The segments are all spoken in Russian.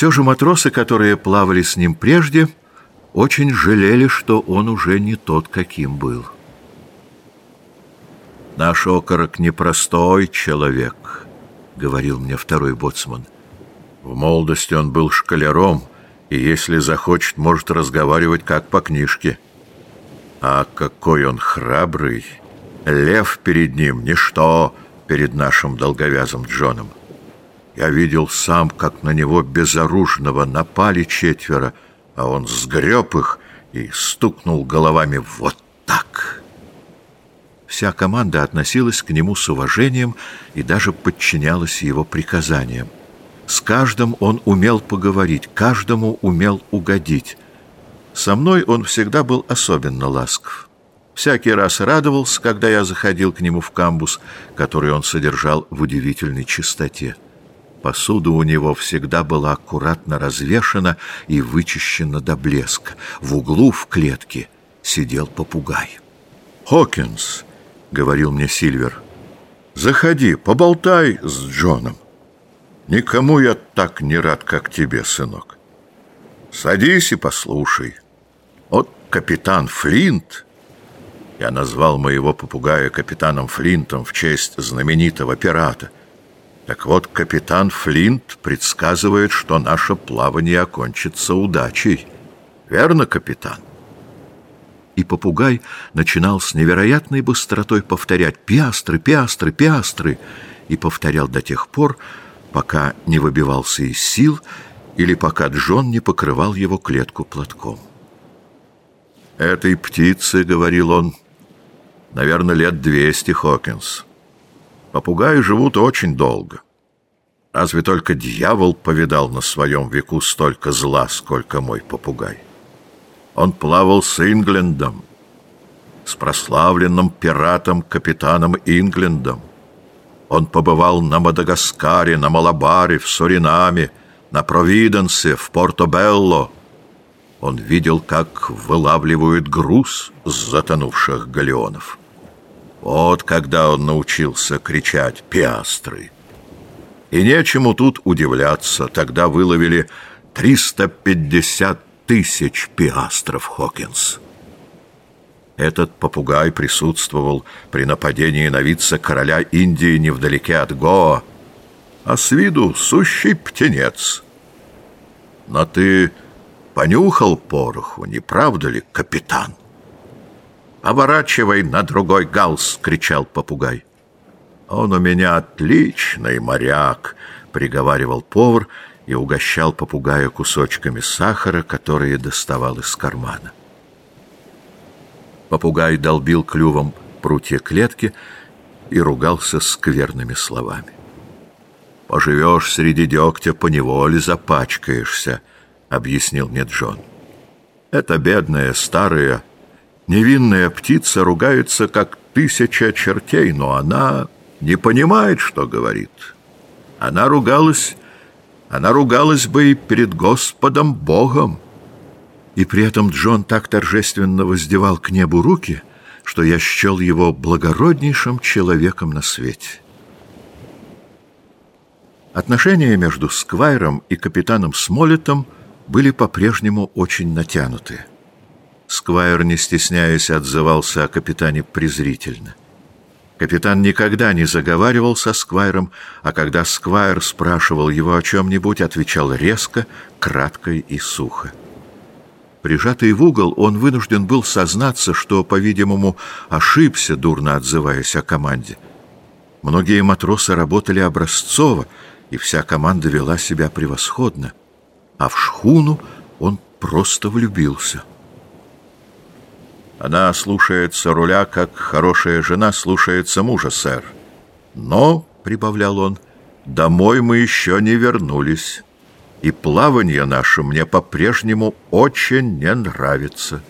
Все же матросы, которые плавали с ним прежде, очень жалели, что он уже не тот, каким был. «Наш окорок непростой человек», — говорил мне второй боцман. «В молодости он был шкалером, и если захочет, может разговаривать как по книжке. А какой он храбрый! Лев перед ним — ничто перед нашим долговязым Джоном. Я видел сам, как на него безоружного напали четверо, а он сгреб их и стукнул головами вот так. Вся команда относилась к нему с уважением и даже подчинялась его приказаниям. С каждым он умел поговорить, каждому умел угодить. Со мной он всегда был особенно ласков. Всякий раз радовался, когда я заходил к нему в камбус, который он содержал в удивительной чистоте. Посуда у него всегда была аккуратно развешана и вычищена до блеска. В углу в клетке сидел попугай. «Хокинс», — говорил мне Сильвер, — «заходи, поболтай с Джоном. Никому я так не рад, как тебе, сынок. Садись и послушай. Вот капитан Флинт...» Я назвал моего попугая капитаном Флинтом в честь знаменитого пирата — так вот, капитан Флинт предсказывает, что наше плавание окончится удачей. Верно, капитан? И попугай начинал с невероятной быстротой повторять «пиастры, пиастры, пиастры» и повторял до тех пор, пока не выбивался из сил или пока Джон не покрывал его клетку платком. «Этой птице, — говорил он, — наверное, лет двести, Хокинс». Попугаи живут очень долго. Разве только дьявол повидал на своем веку столько зла, сколько мой попугай. Он плавал с Инглендом, с прославленным пиратом-капитаном Инглендом. Он побывал на Мадагаскаре, на Малабаре, в Суринаме, на Провиденсе, в Порто-Белло. Он видел, как вылавливают груз с затонувших галеонов. Вот когда он научился кричать «Пиастры!». И нечему тут удивляться, тогда выловили 350 тысяч пиастров Хокинс. Этот попугай присутствовал при нападении на вице-короля Индии невдалеке от Гоа, а с виду сущий птенец. Но ты понюхал пороху, не правда ли, капитан? «Поворачивай на другой галс!» — кричал попугай. «Он у меня отличный моряк!» — приговаривал повар и угощал попугая кусочками сахара, которые доставал из кармана. Попугай долбил клювом прутья клетки и ругался скверными словами. «Поживешь среди дегтя, поневоле запачкаешься», — объяснил мне Джон. «Это бедная старая Невинная птица ругается, как тысяча чертей, но она не понимает, что говорит. Она ругалась, она ругалась бы и перед Господом Богом. И при этом Джон так торжественно воздевал к небу руки, что я счел его благороднейшим человеком на свете. Отношения между Сквайром и капитаном Смолетом были по-прежнему очень натянутые. Сквайр, не стесняясь, отзывался о капитане презрительно. Капитан никогда не заговаривал со Сквайром, а когда Сквайр спрашивал его о чем-нибудь, отвечал резко, кратко и сухо. Прижатый в угол, он вынужден был сознаться, что, по-видимому, ошибся, дурно отзываясь о команде. Многие матросы работали образцово, и вся команда вела себя превосходно. А в шхуну он просто влюбился. Она слушается руля, как хорошая жена слушается мужа, сэр. Но, — прибавлял он, — домой мы еще не вернулись, и плавание наше мне по-прежнему очень не нравится.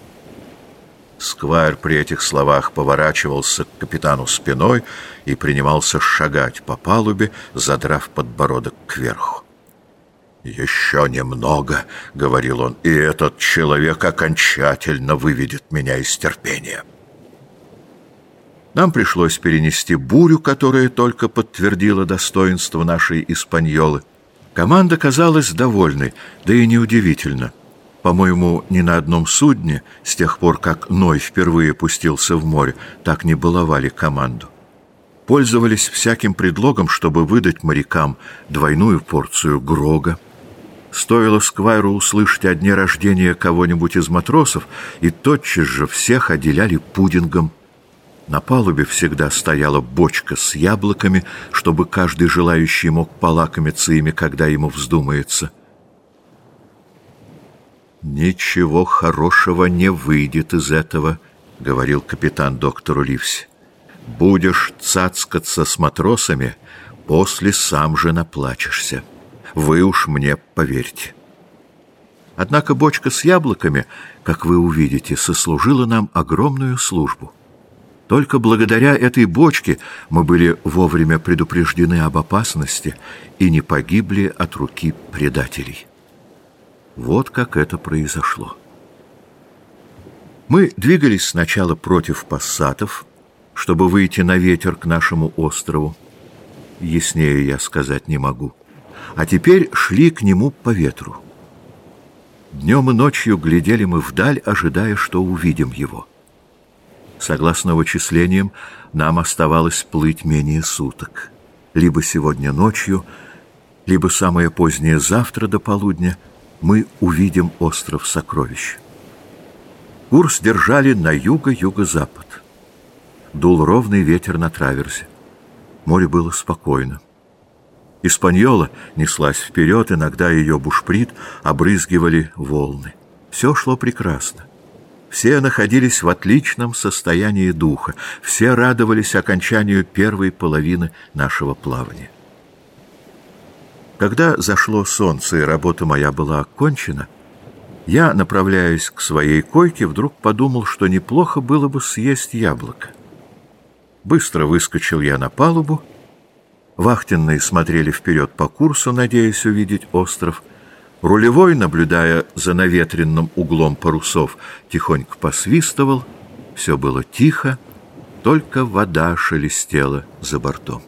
Сквайр при этих словах поворачивался к капитану спиной и принимался шагать по палубе, задрав подбородок кверху. «Еще немного», — говорил он, — «и этот человек окончательно выведет меня из терпения». Нам пришлось перенести бурю, которая только подтвердила достоинство нашей испаньолы. Команда казалась довольной, да и неудивительно. По-моему, ни на одном судне, с тех пор, как Ной впервые пустился в море, так не баловали команду. Пользовались всяким предлогом, чтобы выдать морякам двойную порцию грога. Стоило Сквайру услышать о дне рождения кого-нибудь из матросов, и тотчас же всех отделяли пудингом. На палубе всегда стояла бочка с яблоками, чтобы каждый желающий мог полакомиться ими, когда ему вздумается. «Ничего хорошего не выйдет из этого», — говорил капитан доктору Ливси. «Будешь цацкаться с матросами, после сам же наплачешься. Вы уж мне поверьте». Однако бочка с яблоками, как вы увидите, сослужила нам огромную службу. Только благодаря этой бочке мы были вовремя предупреждены об опасности и не погибли от руки предателей. Вот как это произошло. Мы двигались сначала против пассатов, чтобы выйти на ветер к нашему острову. Яснее я сказать не могу. А теперь шли к нему по ветру. Днем и ночью глядели мы вдаль, ожидая, что увидим его. Согласно вычислениям, нам оставалось плыть менее суток. Либо сегодня ночью, либо самое позднее завтра до полудня — мы увидим остров сокровищ. Курс держали на юго-юго-запад. Дул ровный ветер на траверзе. Море было спокойно. Испаньола неслась вперед, иногда ее бушприт обрызгивали волны. Все шло прекрасно. Все находились в отличном состоянии духа, все радовались окончанию первой половины нашего плавания. Когда зашло солнце и работа моя была окончена, я, направляясь к своей койке, вдруг подумал, что неплохо было бы съесть яблоко. Быстро выскочил я на палубу. Вахтенные смотрели вперед по курсу, надеясь увидеть остров. Рулевой, наблюдая за наветренным углом парусов, тихонько посвистывал. Все было тихо, только вода шелестела за бортом.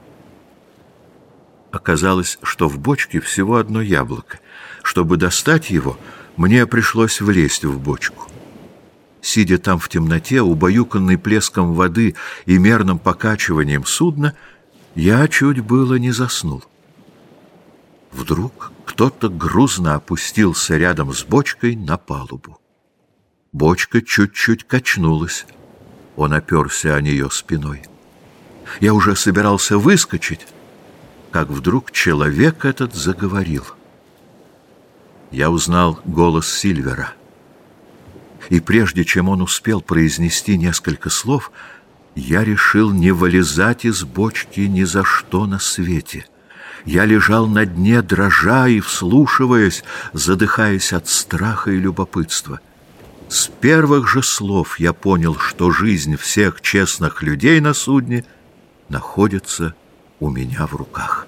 Оказалось, что в бочке всего одно яблоко. Чтобы достать его, мне пришлось влезть в бочку. Сидя там в темноте, убаюканный плеском воды и мерным покачиванием судна, я чуть было не заснул. Вдруг кто-то грузно опустился рядом с бочкой на палубу. Бочка чуть-чуть качнулась. Он оперся о нее спиной. Я уже собирался выскочить, как вдруг человек этот заговорил. Я узнал голос Сильвера. И прежде чем он успел произнести несколько слов, я решил не вылезать из бочки ни за что на свете. Я лежал на дне, дрожа и вслушиваясь, задыхаясь от страха и любопытства. С первых же слов я понял, что жизнь всех честных людей на судне находится у меня в руках.